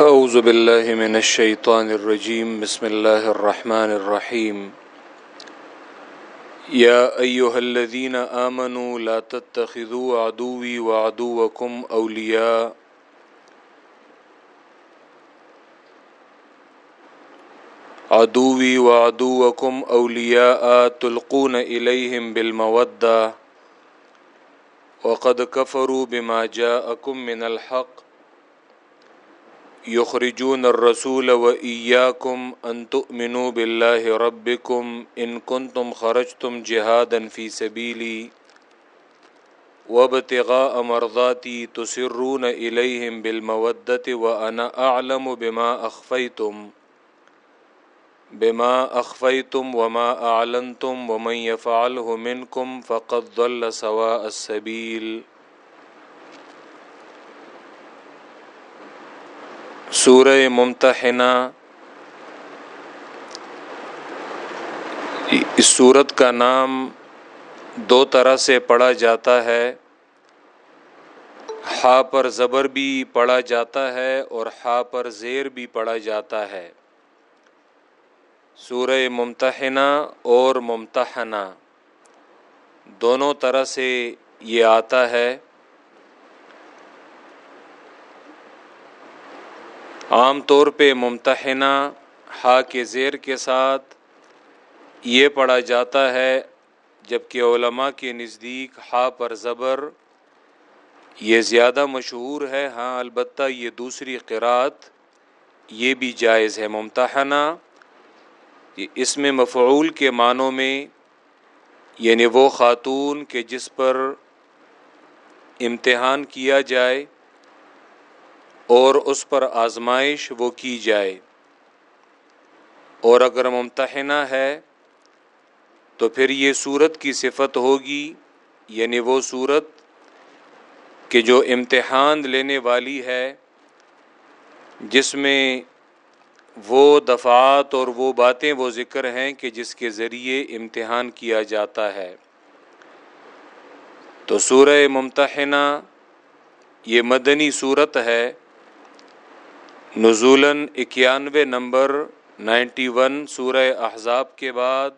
اعوذ باللہ من الشیطان الرجیم بسم اللہ الرحمن الرحیم یا ایہا الذین آمنوا لا تتخذوا عدوی وعدوکم اولیاء عدوی وعدوکم اولیاء تلقون الیہم بالمودہ وقد کفروا بما جاءکم من الحق. یخرجون الرسول و ایاکم ان تؤمنوا باللہ ربکم ان کنتم خرجتم جہادا فی سبیلی وابتغاء مرضاتی تسرون الیہم بالمودت وانا اعلم بما اخفیتم بما اخفیتم وما اعلنتم ومن يفعله منکم فقد ضل سواء السبیل سورہ ممتحنہ، اس صورت کا نام دو طرح سے پڑھا جاتا ہے۔ ہا پر زبر بھی پڑھا جاتا ہے اور ہا پر زیر بھی پڑھا جاتا ہے۔ سورہ ممتحنہ اور ممتحنہ، دونوں طرح سے یہ آتا ہے۔ عام طور پہ ممتحنہ ہا کے زیر کے ساتھ یہ پڑھا جاتا ہے جبکہ علماء کے نزدیک ہا پر زبر یہ زیادہ مشہور ہے۔ ہاں البتہ یہ دوسری قرات یہ بھی جائز ہے۔ ممتحنہ اس میں مفعول کے معنوں میں یعنی وہ خاتون کہ جس پر امتحان کیا جائے اور اس پر آزمائش وہ کی جائے۔ اور اگر ممتحنہ ہے، تو پھر یہ صورت کی صفت ہوگی یعنی وہ صورت کہ جو امتحان لینے والی ہے، جس میں وہ دفعات اور وہ باتیں، وہ ذکر ہیں کہ جس کے ذریعے امتحان کیا جاتا ہے۔ تو سورہ ممتحنہ یہ مدنی صورت ہے۔ نزولاً اکیانوے نمبر نائنٹی ون سورہ احزاب کے بعد،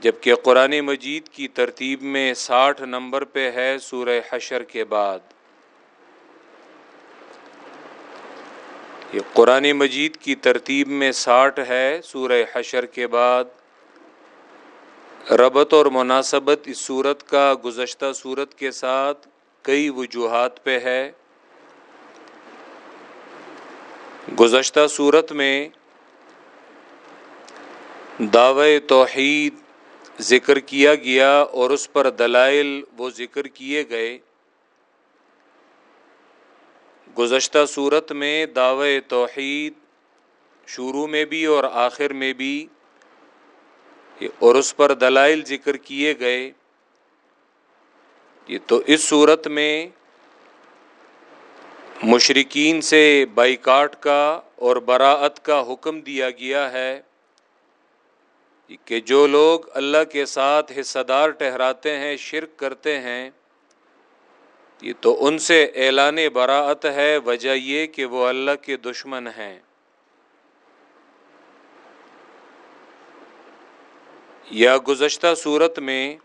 جبکہ قرآن مجید کی ترتیب میں ساٹھ نمبر پہ ہے سورہ حشر کے بعد۔ یہ قرآن مجید کی ترتیب میں ساٹھ ہے سورہ حشر کے بعد۔ ربط اور مناسبت اس صورت کا گزشتہ صورت کے ساتھ کئی وجوہات پہ ہے۔ گزشتہ صورت میں دعوی توحید ذکر کیا گیا اور اس پر دلائل وہ ذکر کیے گئے۔ گزشتہ صورت میں دعوی توحید شروع میں بھی اور آخر میں بھی اور اس پر دلائل ذکر کیے گئے۔ یہ تو اس صورت میں مشرقین سے بائیکاٹ کا اور براعت کا حکم دیا گیا ہے کہ جو لوگ اللہ کے ساتھ حصہ دار ٹہراتے ہیں، شرک کرتے ہیں، یہ تو ان سے اعلان براعت ہے، وجہ یہ کہ وہ اللہ کے دشمن ہیں۔ یا گزشتہ صورت میں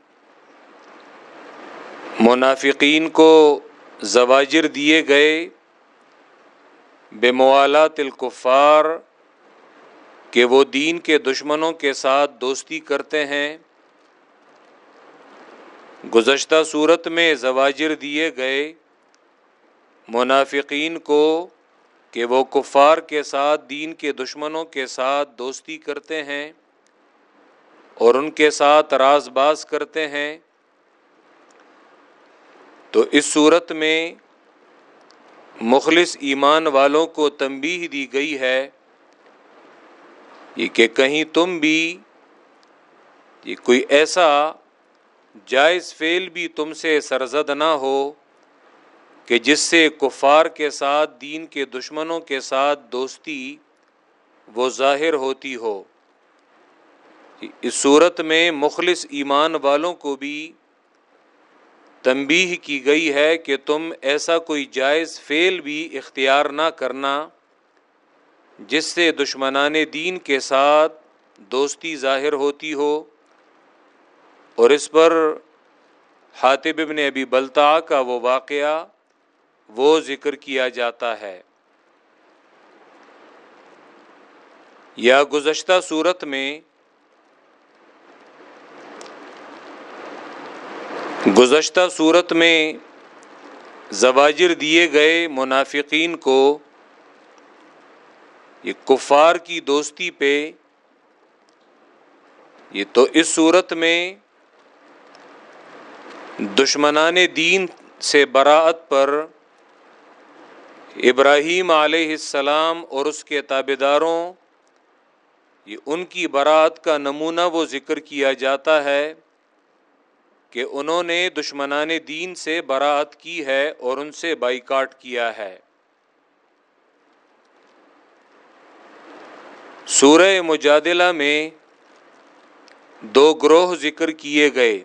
منافقین کو زواجر دیے گئے بے موالات الکفار کہ وہ دین کے دشمنوں کے ساتھ دوستی کرتے ہیں۔ گزشتہ صورت میں زواجر دیے گئے منافقین کو کہ وہ کفار کے ساتھ، دین کے دشمنوں کے ساتھ دوستی کرتے ہیں اور ان کے ساتھ راز باز کرتے ہیں۔ تو اس صورت میں مخلص ایمان والوں کو تنبیہ دی گئی ہے یہ کہ کہیں تم بھی یہ کوئی ایسا جائز فعل بھی تم سے سرزد نہ ہو کہ جس سے کفار کے ساتھ، دین کے دشمنوں کے ساتھ دوستی وہ ظاہر ہوتی ہو۔ اس صورت میں مخلص ایمان والوں کو بھی تنبیہ کی گئی ہے کہ تم ایسا کوئی جائز فعل بھی اختیار نہ کرنا، جس سے دشمنان دین کے ساتھ دوستی ظاہر ہوتی ہو۔ اور اس پر حاطب ابن ابی بلتا کا وہ واقعہ، وہ ذکر کیا جاتا ہے۔ یا گزشتہ صورت میں گزشتہ صورت میں زواجر دیے گئے منافقین کو یہ کفار کی دوستی پہ یہ تو اس صورت میں دشمنان دین سے براعت پر ابراہیم علیہ السلام اور اس کے تابے داروں یہ ان کی برات کا نمونہ وہ ذکر کیا جاتا ہے۔ کہ انہوں نے دشمنان دین سے برات کی ہے اور ان سے بائیکاٹ کیا ہے۔ سورہ مجادلہ میں دو گروہ ذکر کیے گئے۔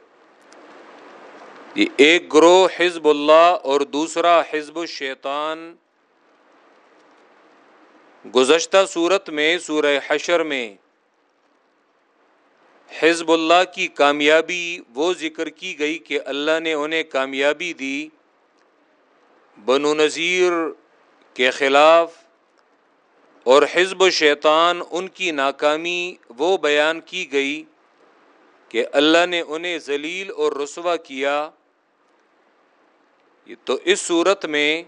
ایک گروہ حزب اللہ اور دوسرا حزب الشیطان گزشتہ صورت میں، سورہ حشر میں حزب اللہ کی کامیابی، وہ ذکر کی گئی کہ اللہ نے انہیں کامیابی دی۔ بنو نذیر کے خلاف اور حزب و شیطان ان کی ناکامی، وہ بیان کی گئی کہ اللہ نے انہیں ذلیل اور رسوا کیا۔ تو اس صورت میں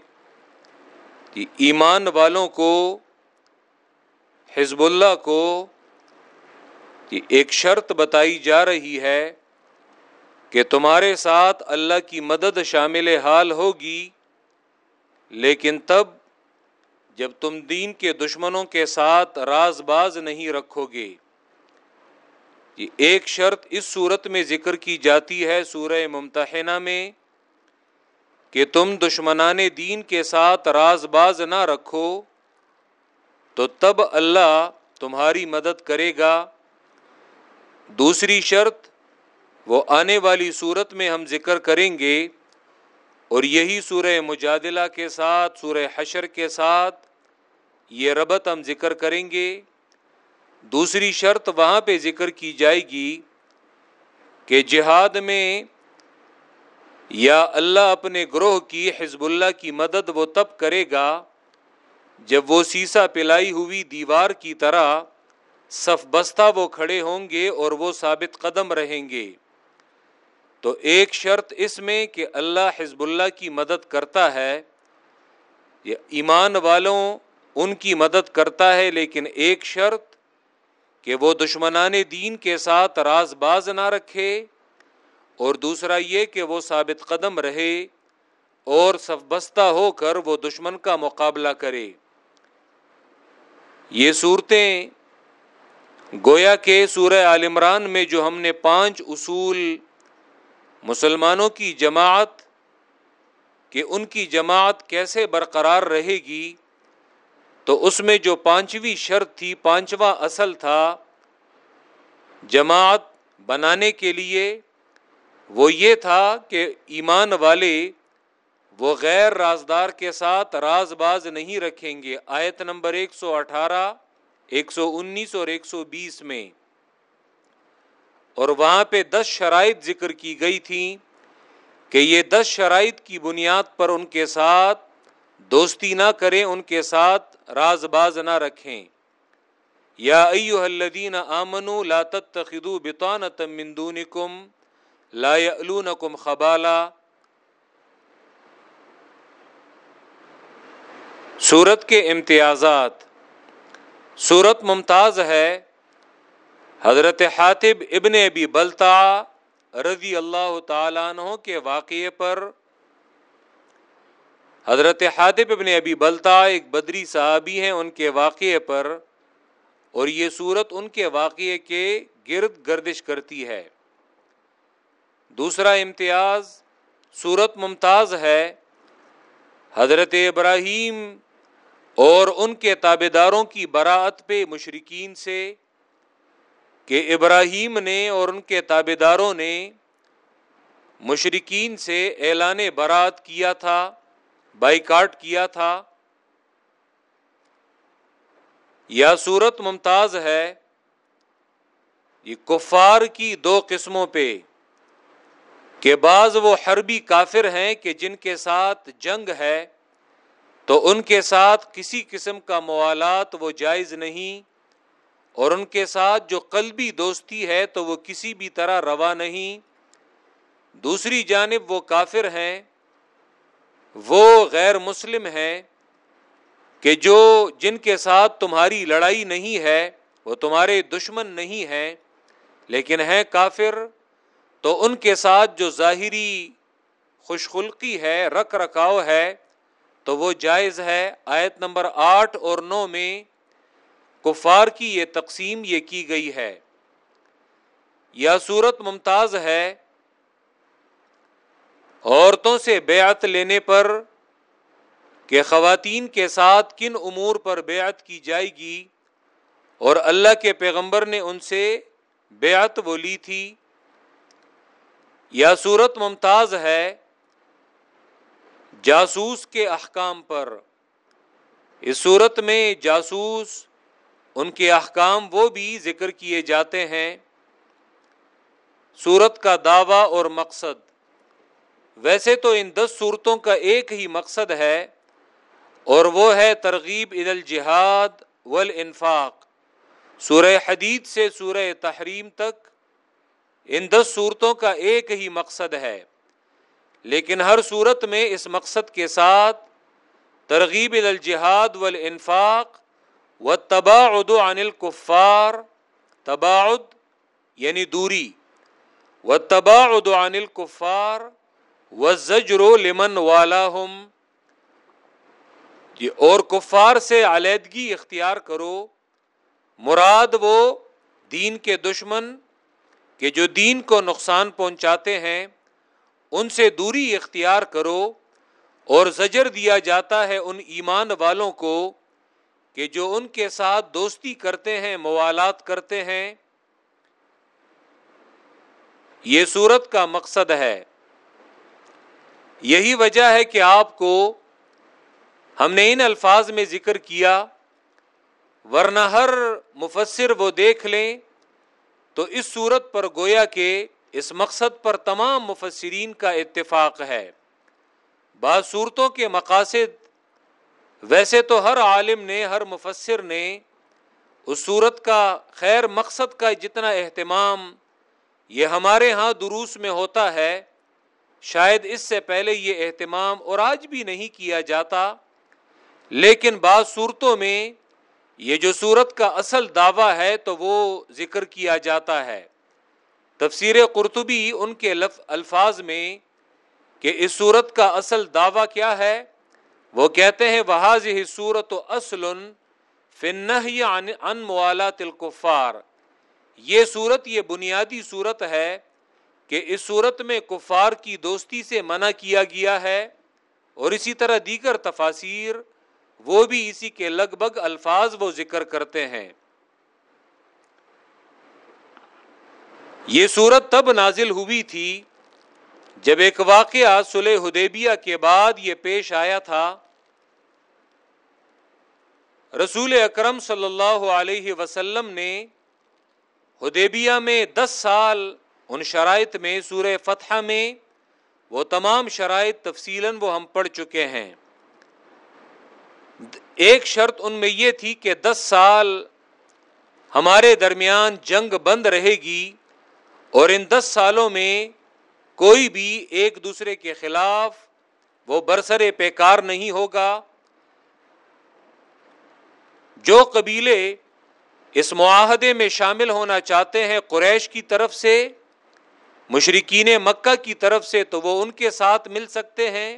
ایمان والوں کو، حزب اللہ کو ایک شرط بتائی جا رہی ہے کہ تمہارے ساتھ اللہ کی مدد شامل حال ہوگی، لیکن تب جب تم دین کے دشمنوں کے ساتھ راز باز نہیں رکھو گے۔ یہ ایک شرط اس صورت میں ذکر کی جاتی ہے سورہ ممتحنہ میں کہ تم دشمنان دین کے ساتھ راز باز نہ رکھو تو تب اللہ تمہاری مدد کرے گا۔ دوسری شرط، وہ آنے والی صورت میں ہم ذکر کریں گے، اور یہی سورہ مجادلہ کے ساتھ، سورہ حشر کے ساتھ یہ ربط ہم ذکر کریں گے۔ دوسری شرط وہاں پہ ذکر کی جائے گی کہ جہاد میں یا اللہ اپنے گروہ کی، حزب اللہ کی مدد وہ تب کرے گا جب وہ سیسا پلائی ہوئی دیوار کی طرح صف بستہ وہ کھڑے ہوں گے اور وہ ثابت قدم رہیں گے۔ تو ایک شرط اس میں کہ اللہ حزب اللہ کی مدد کرتا ہے۔ یا ایمان والوں ان کی مدد کرتا ہے، لیکن ایک شرط کہ وہ دشمنان دین کے ساتھ راز باز نہ رکھے۔ اور دوسرا یہ کہ وہ ثابت قدم رہے اور صف بستہ ہو کر وہ دشمن کا مقابلہ کرے۔ یہ صورتیں گویا کے سورہ عالمران میں جو ہم نے پانچ اصول مسلمانوں کی جماعت، کہ ان کی جماعت کیسے برقرار رہے گی، تو اس میں جو پانچویں شرط تھی، پانچواں اصل تھا جماعت بنانے کے لیے، وہ یہ تھا کہ ایمان والے وہ غیر رازدار کے ساتھ راز باز نہیں رکھیں گے۔ آیت نمبر ایک سو اٹھارہ ایک سو انیس اور ایک سو بیس میں، اور وہاں پہ دس شرائط ذکر کی گئی تھی کہ یہ دس شرائط کی بنیاد پر ان کے ساتھ دوستی نہ کریں، ان کے ساتھ راز باز نہ رکھیں۔ یا ایو الذین آمنوا لا تتخذوا بطانة من دونکم لا یعلونکم خبالا۔ صورت کے امتیازات صورت ممتاز ہے حضرت حاطب ابن ابی بلتا رضی اللہ تعالیٰ عنہ کے واقعے پر۔ حضرت حاطب ابن ابی بلتا ایک بدری صحابی ہیں ان کے واقعے پر، اور یہ صورت ان کے واقعے کے گرد گردش کرتی ہے۔ دوسرا امتیاز، صورت ممتاز ہے حضرت ابراہیم اور ان کے تابے داروں کی براعت پہ مشرقین سے کہ ابراہیم نے اور ان کے تابے داروں نے مشرقین سے اعلان برات کیا تھا، بائیکاٹ کیا تھا۔ یا صورت ممتاز ہے، یہ کفار کی دو قسموں پہ، کہ بعض وہ حربی کافر ہیں کہ جن کے ساتھ جنگ ہے تو ان کے ساتھ کسی قسم کا موالات وہ جائز نہیں، اور ان کے ساتھ جو قلبی دوستی ہے تو وہ کسی بھی طرح روا نہیں۔ دوسری جانب وہ کافر ہیں، وہ غیر مسلم ہیں کہ جو جن کے ساتھ تمہاری لڑائی نہیں ہے، وہ تمہارے دشمن نہیں ہیں، لیکن ہیں کافر، تو ان کے ساتھ جو ظاہری خوش خلقی ہے، رکھ رکھاؤ ہے تو وہ جائز ہے، آیت نمبر آٹھ اور نو میں کفار کی یہ تقسیم یہ کی گئی ہے۔ یا صورت ممتاز ہے، عورتوں سے بیعت لینے پر کہ خواتین کے ساتھ کن امور پر بیعت کی جائے گی؟ اور اللہ کے پیغمبر نے ان سے بیعت وہ لی تھی۔ یا صورت ممتاز ہے جاسوس کے احکام پر۔ اس صورت میں جاسوس، ان کے احکام وہ بھی ذکر کیے جاتے ہیں۔ صورت کا دعویٰ اور مقصد۔ ویسے تو ان دس صورتوں کا ایک ہی مقصد ہے، اور وہ ہے ترغیب عید الجہاد والانفاق۔ سورہ حدید سے سورہ تحریم تک ان دس صورتوں کا ایک ہی مقصد ہے۔ لیکن ہر صورت میں اس مقصد کے ساتھ ترغیب الجہاد والانفاق و تباعد عن الکفار تباعد یعنی دوری و تباعد عن الکفار و زجر و لمن والا اور کفار سے علیحدگی اختیار کرو، مراد وہ دین کے دشمن کہ جو دین کو نقصان پہنچاتے ہیں۔ ان سے دوری اختیار کرو اور زجر دیا جاتا ہے ان ایمان والوں کو کہ جو ان کے ساتھ دوستی کرتے ہیں، موالات کرتے ہیں۔ یہ صورت کا مقصد ہے۔ یہی وجہ ہے کہ آپ کو ہم نے ان الفاظ میں ذکر کیا، ورنہ ہر مفسر وہ دیکھ لیں تو اس صورت پر گویا کہ اس مقصد پر تمام مفسرین کا اتفاق ہے۔ بعض صورتوں کے مقاصد، ویسے تو ہر عالم نے، ہر مفسر نے اس صورت کا خیر مقصد کا جتنا اہتمام یہ ہمارے ہاں دروس میں ہوتا ہے، شاید اس سے پہلے یہ اہتمام اور آج بھی نہیں کیا جاتا۔ لیکن بعض صورتوں میں یہ جو صورت کا اصل دعویٰ ہے تو وہ ذکر کیا جاتا ہے۔ تفسیر قرطبی ان کے لف، الفاظ میں کہ اس صورت کا اصل دعویٰ کیا ہے؟ وہ کہتے ہیں بحاظ ہی صورت و اصل فن ان موالات الکفار یہ صورت، یہ بنیادی صورت ہے کہ اس صورت میں کفار کی دوستی سے منع کیا گیا ہے اور اسی طرح دیگر تفاصیر وہ بھی اسی کے لگ بھگ الفاظ وہ ذکر کرتے ہیں۔ یہ صورت تب نازل ہوئی تھی جب ایک واقعہ سلح حدیبیہ کے بعد یہ پیش آیا تھا۔ رسول اکرم صلی اللہ علیہ وسلم نے حدیبیہ میں دس سال ان شرائط میں سورہ فتح میں وہ تمام شرائط تفصیل وہ ہم پڑھ چکے ہیں۔ ایک شرط ان میں یہ تھی کہ دس سال ہمارے درمیان جنگ بند رہے گی۔ اور ان دس سالوں میں کوئی بھی ایک دوسرے کے خلاف وہ برسر پیکار نہیں ہوگا۔ جو قبیلے اس معاہدے میں شامل ہونا چاہتے ہیں قریش کی طرف سے مشرقین مکہ کی طرف سے، تو وہ ان کے ساتھ مل سکتے ہیں۔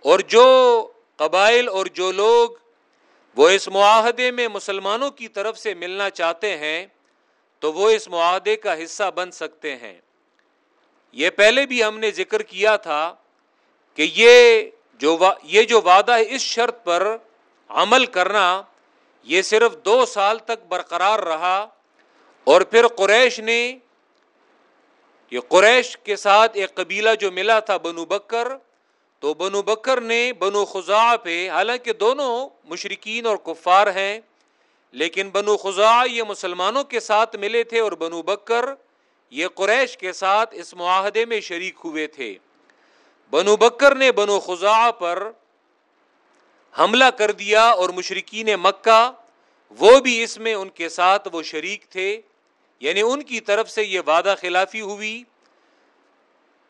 اور جو قبائل اور جو لوگ وہ اس معاہدے میں مسلمانوں کی طرف سے ملنا چاہتے ہیں تو وہ اس معاہدے کا حصہ بن سکتے ہیں۔ یہ پہلے بھی ہم نے ذکر کیا تھا کہ یہ جو یہ جو وعدہ ہے، اس شرط پر عمل کرنا یہ صرف دو سال تک برقرار رہا اور پھر قریش نے یہ قریش کے ساتھ ایک قبیلہ جو ملا تھا بنو بکر، تو بنو بکر نے بنو خزا پہ، حالانکہ دونوں مشرقین اور کفار ہیں لیکن بنو خزا یہ مسلمانوں کے ساتھ ملے تھے اور بنو بکر یہ قریش کے ساتھ اس معاہدے میں شریک ہوئے تھے۔ بنو بکر نے بنو خزا پر حملہ کر دیا اور مشرقین مکہ، وہ بھی اس میں ان کے ساتھ وہ شریک تھے۔ یعنی ان کی طرف سے یہ وعدہ خلافی ہوئی۔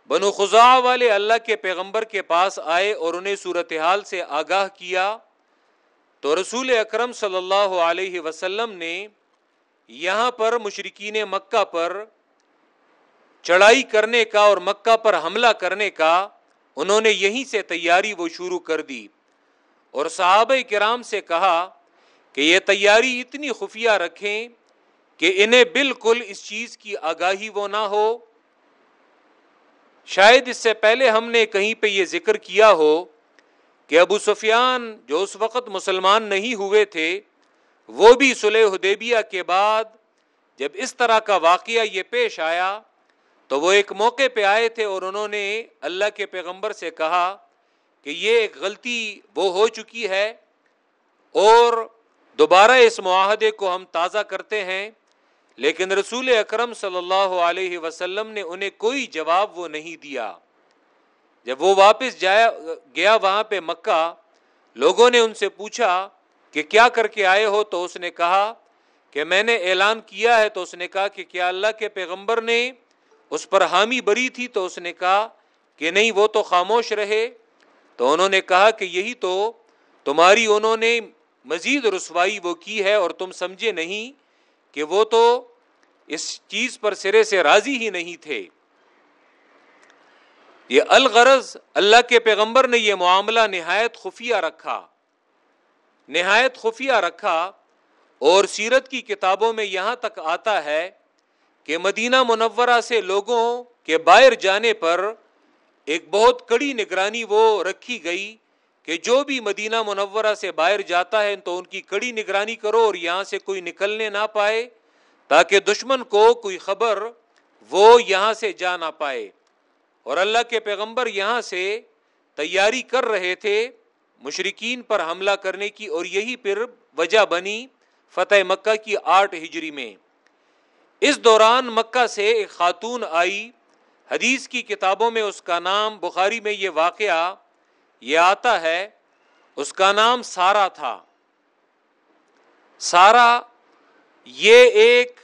بنو خزا والے اللہ کے پیغمبر کے پاس آئے اور انہیں صورتحال سے آگاہ کیا۔ تو رسول اکرم صلی اللہ علیہ وسلم نے یہاں پر مشرقین مکہ پر چڑھائی کرنے کا اور مکہ پر حملہ کرنے کا انہوں نے یہیں سے تیاری وہ شروع کر دی۔ اور صحابہ کرام سے کہا کہ یہ تیاری اتنی خفیہ رکھیں کہ انہیں بالکل اس چیز کی آگاہی وہ نہ ہو۔ شاید اس سے پہلے ہم نے کہیں پہ یہ ذکر کیا ہو کہ ابو سفیان جو اس وقت مسلمان نہیں ہوئے تھے، وہ بھی سلح حدیبیہ کے بعد جب اس طرح کا واقعہ یہ پیش آیا، تو وہ ایک موقع پہ آئے تھے اور انہوں نے اللہ کے پیغمبر سے کہا کہ یہ ایک غلطی وہ ہو چکی ہے اور دوبارہ اس معاہدے کو ہم تازہ کرتے ہیں، لیکن رسول اکرم صلی اللہ علیہ وسلم نے انہیں کوئی جواب وہ نہیں دیا۔ جب وہ واپس جایا، گیا وہاں پہ مکہ، لوگوں نے ان سے پوچھا کہ کیا کر کے آئے ہو؟ تو اس نے کہا کہ میں نے اعلان کیا ہے، تو اس نے کہا کہ کیا اللہ کے پیغمبر نے اس پر حامی بری تھی؟ تو اس نے کہا کہ نہیں، وہ تو خاموش رہے۔ تو انہوں نے کہا کہ یہی تو تمہاری، انہوں نے مزید رسوائی وہ کی ہے اور تم سمجھے نہیں کہ وہ تو اس چیز پر سرے سے راضی ہی نہیں تھے۔ یہ الغرض اللہ کے پیغمبر نے یہ معاملہ نہایت خفیہ رکھا، نہایت خفیہ رکھا اور سیرت کی کتابوں میں یہاں تک آتا ہے کہ مدینہ منورہ سے لوگوں کے باہر جانے پر ایک بہت کڑی نگرانی وہ رکھی گئی کہ جو بھی مدینہ منورہ سے باہر جاتا ہے تو ان کی کڑی نگرانی کرو اور یہاں سے کوئی نکلنے نہ پائے تاکہ دشمن کو کوئی خبر وہ یہاں سے جا نہ پائے۔ اور اللہ کے پیغمبر یہاں سے تیاری کر رہے تھے مشرقین پر حملہ کرنے کی اور یہی پھر وجہ بنی فتح مکہ کی آٹھ ہجری میں۔ اس دوران مکہ سے ایک خاتون آئی۔ حدیث کی کتابوں میں اس کا نام، بخاری میں یہ واقعہ یہ آتا ہے، اس کا نام سارا تھا۔ سارا یہ ایک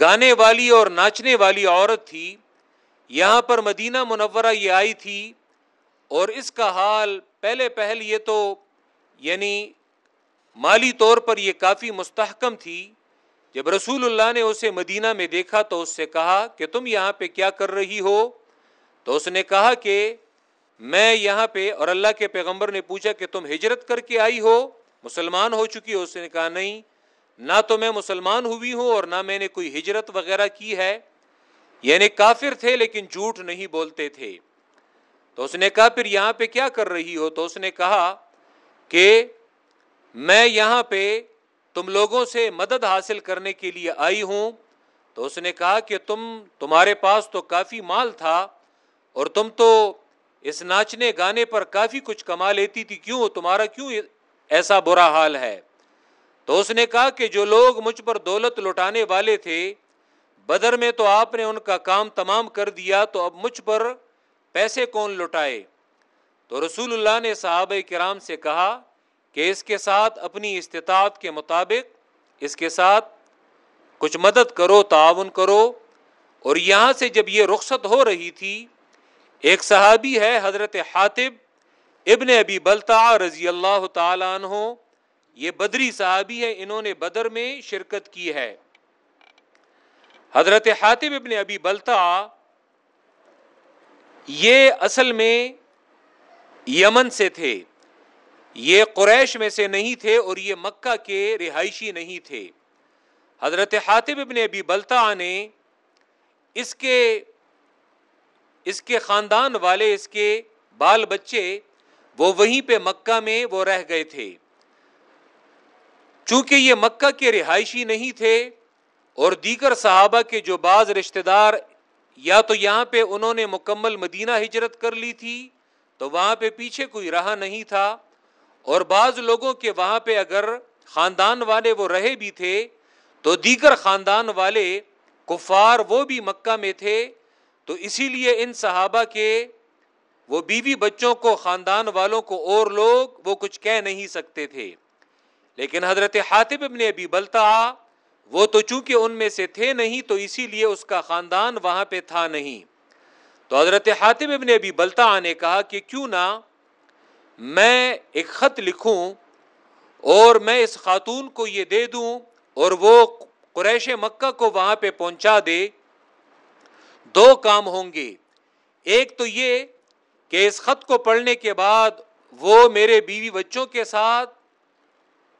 گانے والی اور ناچنے والی عورت تھی۔ یہاں پر مدینہ منورہ یہ آئی تھی اور اس کا حال پہلے پہل یہ تو یعنی مالی طور پر یہ کافی مستحکم تھی۔ جب رسول اللہ نے اسے مدینہ میں دیکھا تو اس سے کہا کہ تم یہاں پہ کیا کر رہی ہو؟ تو اس نے کہا کہ میں یہاں پہ اور اللہ کے پیغمبر نے پوچھا کہ تم ہجرت کر کے آئی ہو؟ مسلمان ہو چکی ہو؟ اس نے کہا نہیں، نہ تو میں مسلمان ہوئی ہوں اور نہ میں نے کوئی ہجرت وغیرہ کی ہے۔ یعنی کافر تھے لیکن جھوٹ نہیں بولتے تھے۔ تو اس نے کہا، پھر یہاں پہ کیا کر رہی ہو؟ تو اس نے کہا کہ میں یہاں پہ تم لوگوں سے مدد حاصل کرنے کے لیے آئی ہوں۔ تو اس نے کہا کہ تم، تمہارے پاس تو کافی مال تھا اور تم تو اس ناچنے گانے پر کافی کچھ کما لیتی تھی۔ کیوں؟ تمہارا کیوں ایسا برا حال ہے؟ تو اس نے کہا کہ جو لوگ مجھ پر دولت لوٹانے والے تھے بدر میں تو آپ نے ان کا کام تمام کر دیا تو اب مجھ پر پیسے کون لوٹائے؟ تو رسول اللہ نے صحابہ کرام سے کہا کہ اس کے ساتھ اپنی استطاعت کے مطابق اس کے ساتھ کچھ مدد کرو، تعاون کرو۔ اور یہاں سے جب یہ رخصت ہو رہی تھی، ایک صحابی ہے حضرت حاطب ابن ابی بلتا رضی اللہ تعالیٰ عنہ، یہ بدری صحابی ہے، انہوں نے بدر میں شرکت کی ہے۔ حضرت حاطب ابن ابی بلتا یہ اصل میں یمن سے تھے۔ یہ قریش میں سے نہیں تھے اور یہ مکہ کے رہائشی نہیں تھے۔ حضرت حاطب ابن ابی بلتا نے اس کے اس کے خاندان والے، اس کے بال بچے، وہ وہیں پہ مکہ میں وہ رہ گئے تھے۔ چونکہ یہ مکہ کے رہائشی نہیں تھے اور دیگر صحابہ کے جو بعض رشتہ دار، یا تو یہاں پہ انہوں نے مکمل مدینہ ہجرت کر لی تھی، تو وہاں پہ پیچھے کوئی رہا نہیں تھا۔ اور بعض لوگوں کے وہاں پہ اگر خاندان والے وہ رہے بھی تھے، تو دیگر خاندان والے کفار وہ بھی مکہ میں تھے۔ تو اسی لیے ان صحابہ کے وہ بیوی بچوں کو، خاندان والوں کو اور لوگ وہ کچھ کہہ نہیں سکتے تھے۔ لیکن حضرت حاطب ابن ابی بلتا وہ تو چونکہ ان میں سے تھے نہیں تو اسی لیے اس کا خاندان وہاں پہ تھا نہیں۔ تو حضرت حاطب ابن ابی بلتا نے کہا کہ کیوں نہ میں ایک خط لکھوں اور میں اس خاتون کو یہ دے دوں اور وہ قریش مکہ کو وہاں پہ پہنچا دے۔ دو کام ہوں گے۔ ایک تو یہ کہ اس خط کو پڑھنے کے بعد وہ میرے بیوی بچوں کے ساتھ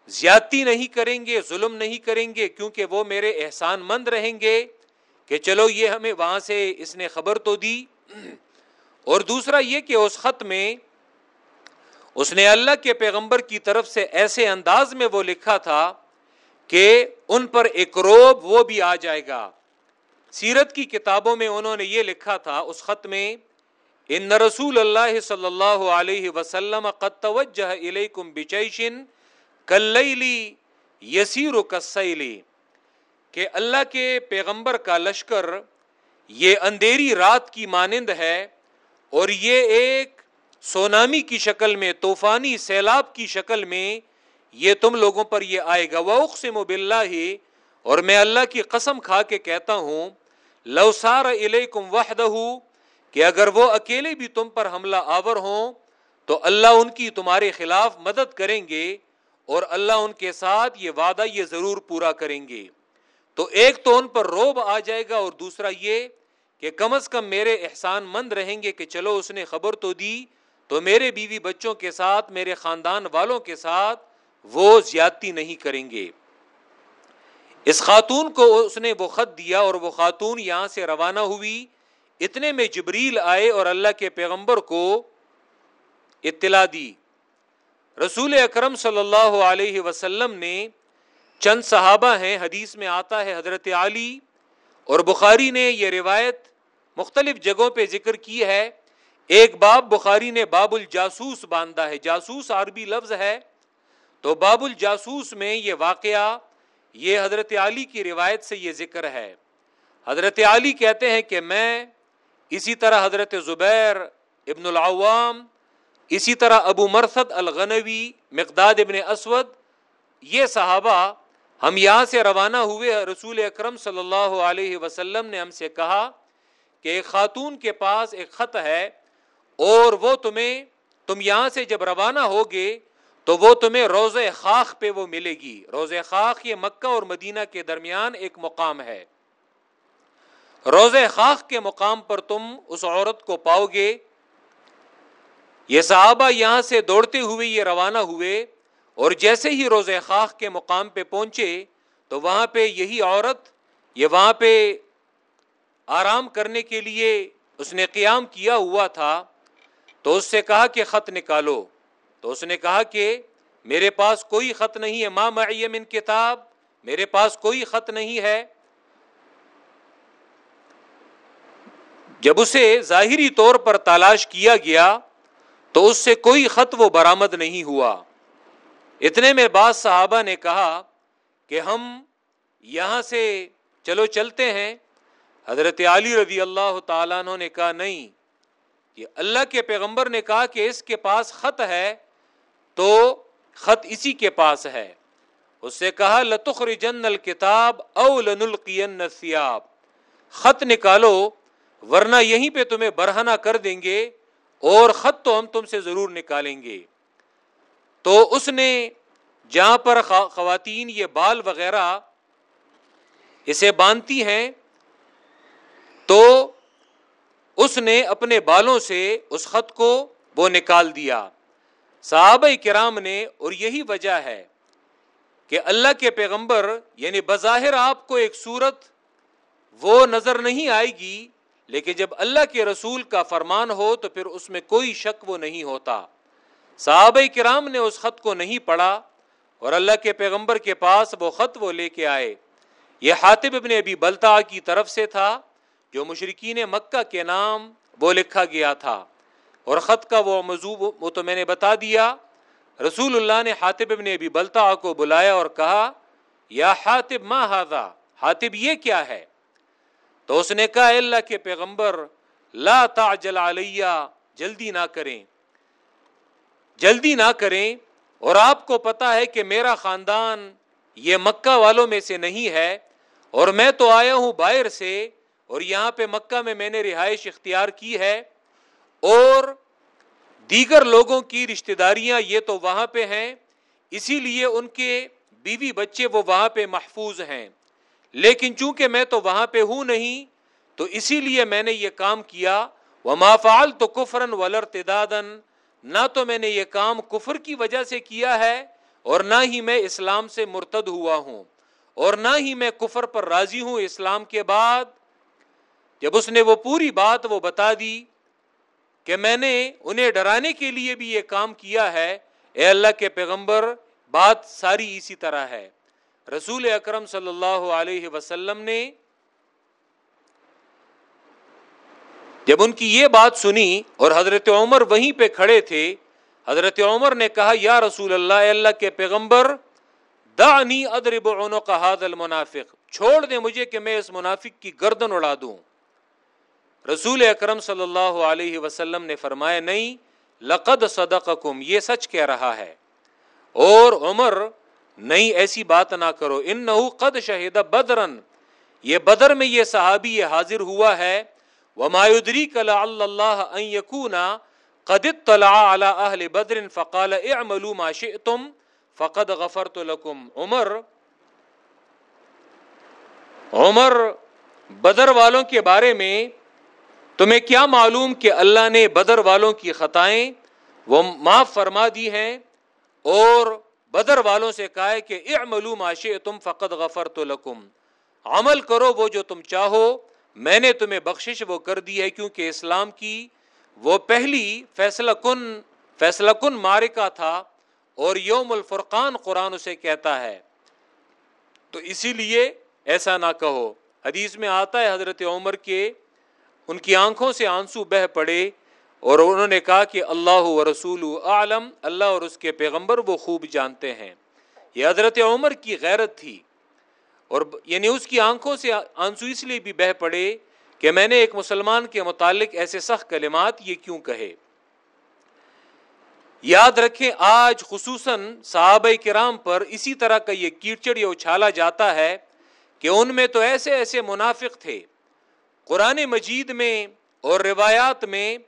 زیادتی نہیں کریں گے، ظلم نہیں کریں گے، کیونکہ وہ میرے احسان مند رہیں گے کہ چلو یہ ہمیں وہاں سے اس نے خبر تو دی۔ اور دوسرا یہ کہ اس خط میں اس نے اللہ کے پیغمبر کی طرف سے ایسے انداز میں وہ لکھا تھا کہ ان پر ایک روب وہ بھی آ جائے گا۔ سیرت کی کتابوں میں انہوں نے یہ لکھا تھا اس خط میں، ان رسول اللہ صلی اللہ علیہ وسلم قد توجہ الیکم بچیشن کلیلی یسیر کسیلی کہ اللہ کے پیغمبر کا لشکر یہ اندھیری رات کی مانند ہے اور یہ ایک سونامی کی شکل میں، طوفانی سیلاب کی شکل میں یہ تم لوگوں پر یہ آئے گا۔ وہ اقسم باللہ، اور میں اللہ کی قسم کھا کے کہتا ہوں لوسار الیکم وحدہ، کہ اگر وہ اکیلے بھی تم پر حملہ آور ہوں، تو اللہ ان کی تمہارے خلاف مدد کریں گے۔ اور اللہ ان کے ساتھ یہ وعدہ یہ ضرور پورا کریں گے۔ تو ایک تو ان پر روب آ جائے گا اور دوسرا یہ کہ کم از کم میرے احسان مند رہیں گے کہ چلو اس نے خبر تو دی، تو میرے بیوی بچوں کے ساتھ، میرے خاندان والوں کے ساتھ وہ زیادتی نہیں کریں گے۔ اس خاتون کو اس نے وہ خط دیا اور وہ خاتون یہاں سے روانہ ہوئی۔ اتنے میں جبریل آئے اور اللہ کے پیغمبر کو اطلاع دی۔ رسول اکرم صلی اللہ علیہ وسلم نے چند صحابہ ہیں، حدیث میں آتا ہے حضرت علی اور بخاری نے یہ روایت مختلف جگہوں پہ ذکر کی ہے۔ ایک باب بخاری نے باب الجاسوس باندھا ہے۔ جاسوس عربی لفظ ہے۔ تو باب الجاسوس میں یہ واقعہ، یہ حضرت علی کی روایت سے یہ ذکر ہے۔ حضرت علی کہتے ہیں کہ میں اسی طرح حضرت زبیر ابن العوام اسی طرح ابو مرثد الغنوی، مقداد ابن اسود، یہ صحابہ ہم یہاں سے روانہ ہوئے رسول اکرم صلی اللہ علیہ وسلم نے ہم سے کہا کہ ایک خاتون کے پاس ایک خط ہے اور وہ تمہیں، تم یہاں سے جب روانہ ہوگے تو وہ تمہیں روز خاک پہ وہ ملے گی۔ روز خاک یہ مکہ اور مدینہ کے درمیان ایک مقام ہے۔ روز خاک کے مقام پر تم اس عورت کو پاؤ گے یہ صحابہ یہاں سے دوڑتے ہوئے یہ روانہ ہوئے اور جیسے ہی روز خاک کے مقام پہ پہنچے تو وہاں پہ یہی عورت، یہ وہاں پہ آرام کرنے کے لیے اس نے قیام کیا ہوا تھا تو اس سے کہا کہ خط نکالو۔ تو اس نے کہا کہ میرے پاس کوئی خط نہیں ہے ماں معیم ان کتاب، میرے پاس کوئی خط نہیں ہے۔ جب اسے ظاہری طور پر تلاش کیا گیا تو اس سے کوئی خط وہ برامد نہیں ہوا۔ اتنے میں بعض صحابہ نے کہا کہ ہم یہاں سے چلو چلتے ہیں۔ حضرت علی رضی اللہ تعالیٰ نے کہا نہیں، کہ اللہ کے پیغمبر نے کہا کہ اس کے پاس خط ہے تو خط اسی کے پاس ہے۔ اس سے کہا لتخر جن الکتاب او لنلقین سیاب خط نکالو، ورنہ یہیں پہ تمہیں برہنا کر دیں گے۔ اور خط تو ہم تم سے ضرور نکالیں گے۔ تو اس نے جہاں پر خواتین یہ بال وغیرہ اسے باندھتی ہیں، تو اس نے اپنے بالوں سے اس خط کو وہ نکال دیا۔ صحابہ کرام نے، اور یہی وجہ ہے کہ اللہ کے پیغمبر یعنی بظاہر آپ کو ایک صورت وہ نظر نہیں آئے گی لیکن جب اللہ کے رسول کا فرمان ہو تو پھر اس میں کوئی شک وہ نہیں ہوتا۔ صحابہ کرام نے اس خط کو نہیں پڑھا اور اللہ کے پیغمبر کے پاس وہ خط وہ لے کے آئے۔ یہ حاطب ابن ابی بلتا کی طرف سے تھا جو مشرقین مکہ کے نام وہ لکھا گیا تھا۔ اور خط کا وہ موضوع وہ تو میں نے بتا دیا۔ رسول اللہ نے حاطب ابن ابی بلتا کو بلایا اور کہا، یا حاطب ما ہاضا حاطب یہ کیا ہے؟ تو اس نے کہا اللہ کے پیغمبر، لا تعجل علیہ، جلدی نہ کریں۔ جلدی نہ کریں۔ اور آپ کو پتا ہے کہ میرا خاندان یہ مکہ والوں میں سے نہیں ہے، اور میں تو آیا ہوں باہر سے، اور یہاں پہ مکہ میں میں نے رہائش اختیار کی ہے۔ اور دیگر لوگوں کی رشتہ داریاں یہ تو وہاں پہ ہیں، اسی لیے ان کے بیوی بچے وہ وہاں پہ محفوظ ہیں۔ لیکن چونکہ میں تو وہاں پہ ہوں نہیں، تو اسی لیے میں نے یہ کام کیا۔ وہ مافال تو کفرن ولر تدادن نہ تو میں نے یہ کام کفر کی وجہ سے کیا ہے اور نہ ہی میں اسلام سے مرتد ہوا ہوں۔ اور نہ ہی میں کفر پر راضی ہوں اسلام کے بعد۔ جب اس نے وہ پوری بات وہ بتا دی کہ میں نے انہیں ڈرانے کے لیے بھی یہ کام کیا ہے، اے اللہ کے پیغمبر، بات ساری اسی طرح ہے۔ رسول اکرم صلی اللہ علیہ وسلم نے جب ان کی یہ بات سنی اور حضرت عمر وہیں پہ کھڑے تھے، حضرت عمر نے کہا، یا رسول اللہ اللہ کے پیغمبر دانی ادرب عنق هذا المنافق، چھوڑ دیں مجھے کہ میں اس منافق کی گردن اڑا دوں. رسول اکرم صلی اللہ علیہ وسلم نے فرمایا، نہیں، لقد صدقکم، یہ سچ کہہ رہا ہے۔ اور عمر نہیں ایسی بات نہ کرو۔ ان قد شہید بدرن۔ یہ بدر میں یہ صحابی یہ حاضر ہوا ہے۔ وما يدريك لعل الله ان يكون قد اطلع على اهل بدر فقال اعملوا ما شئتم فقد غفرت لكم عمر عمر، بدر والوں کے بارے میں تمہیں کیا معلوم کہ اللہ نے بدر والوں کی خطائیں وہ معاف فرما دی ہیں اور بدر والوں سے کہا ہے کہ اعملوا ما شئتم فقد غفرت لكم عمل کرو وہ جو تم چاہو۔ میں نے تمہیں بخشش وہ کر دی ہے کیونکہ اسلام کی وہ پہلی فیصلہ کن فیصلہ کن مارکا تھا اور یوم الفرقان قرآن اسے کہتا ہے۔ تو اسی لیے ایسا نہ کہو۔ حدیث میں آتا ہے حضرت عمر کے، ان کی آنکھوں سے آنسو بہ پڑے۔ اور انہوں نے کہا کہ اللہ و رسول عالم اللہ اور اس کے پیغمبر وہ خوب جانتے ہیں۔ یہ حضرت عمر کی غیرت تھی۔ اور یعنی اس کی آنکھوں سے آنسو اس لیے بھی بہ پڑے کہ میں نے ایک مسلمان کے متعلق ایسے سخت کلمات یہ کیوں کہے۔ یاد رکھیں، آج خصوصاً صحابہ کرام پر اسی طرح کا یہ کیچڑ یہ اچھالا جاتا ہے کہ ان میں تو ایسے ایسے منافق تھے۔ قرآن مجید میں اور روایات میں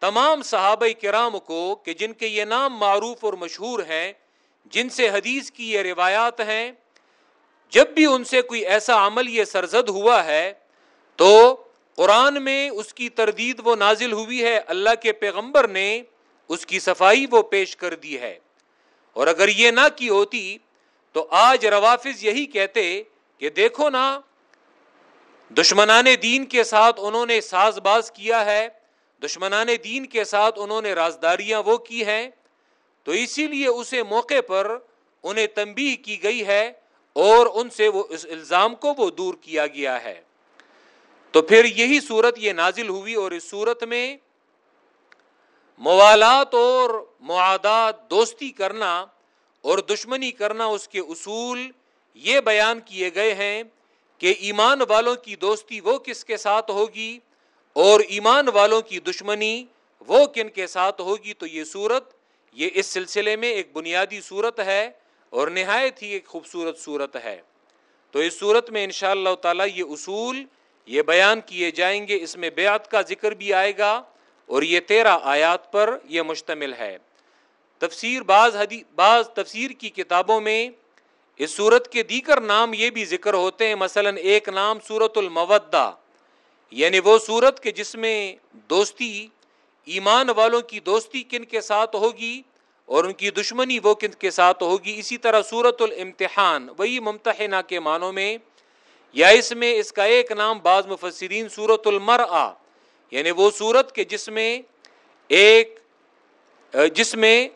تمام صحابہ کرام کو کہ جن کے یہ نام معروف اور مشہور ہیں، جن سے حدیث کی یہ روایات ہیں، جب بھی ان سے کوئی ایسا عمل یہ سرزد ہوا ہے، تو قرآن میں اس کی تردید وہ نازل ہوئی ہے، اللہ کے پیغمبر نے اس کی صفائی وہ پیش کر دی ہے۔ اور اگر یہ نہ کی ہوتی، تو آج روافظ یہی کہتے کہ دیکھو نا، دشمنان دین کے ساتھ انہوں نے ساز باز کیا ہے دشمنان دین کے ساتھ انہوں نے رازداریاں وہ کی ہیں، تو اسی لیے اسے موقع پر انہیں تنبیہ کی گئی ہے اور ان سے وہ اس الزام کو وہ دور کیا گیا ہے۔ تو پھر یہی صورت یہ نازل ہوئی اور اس صورت میں موالات اور معادات، دوستی کرنا اور دشمنی کرنا اس کے اصول یہ بیان کیے گئے ہیں کہ ایمان والوں کی دوستی وہ کس کے ساتھ ہوگی اور ایمان والوں کی دشمنی وہ کن کے ساتھ ہوگی تو یہ صورت، یہ اس سلسلے میں ایک بنیادی صورت ہے اور نہایت ہی ایک خوبصورت صورت ہے۔ تو اس صورت میں انشاءاللہ اللہ تعالیٰ یہ اصول، یہ بیان کیے جائیں گے۔ اس میں بیعت کا ذکر بھی آئے گا اور یہ تیرہ آیات پر یہ مشتمل ہے۔ تفسیر بعض حدیث بعض تفسیر کی کتابوں میں اس صورت کے دیگر نام یہ بھی ذکر ہوتے ہیں۔ مثلا ایک نام صورت المودہ۔ یعنی وہ صورت کے جس میں دوستی ایمان والوں کی دوستی کن کے ساتھ ہوگی اور ان کی دشمنی وہ کن کے ساتھ ہوگی، اسی طرح صورت الامتحان، وہی ممتحنہ کے معنوں میں، یا اس میں اس کا ایک نام بعض مفسرین صورت المر یعنی وہ صورت کے جس میں ایک، جس میں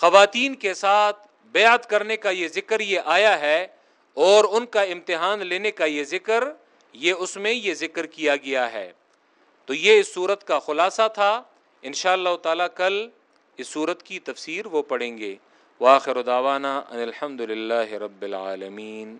خواتین کے ساتھ بیعت کرنے کا یہ ذکر یہ آیا ہے اور ان کا امتحان لینے کا یہ ذکر یہ اس میں یہ ذکر کیا گیا ہے۔ تو یہ اس صورت کا خلاصہ تھا۔ ان شاء اللہ تعالیٰ کل اس صورت کی تفسیر وہ پڑھیں گے۔ واخر داوانہ الحمد للہ رب العالمین۔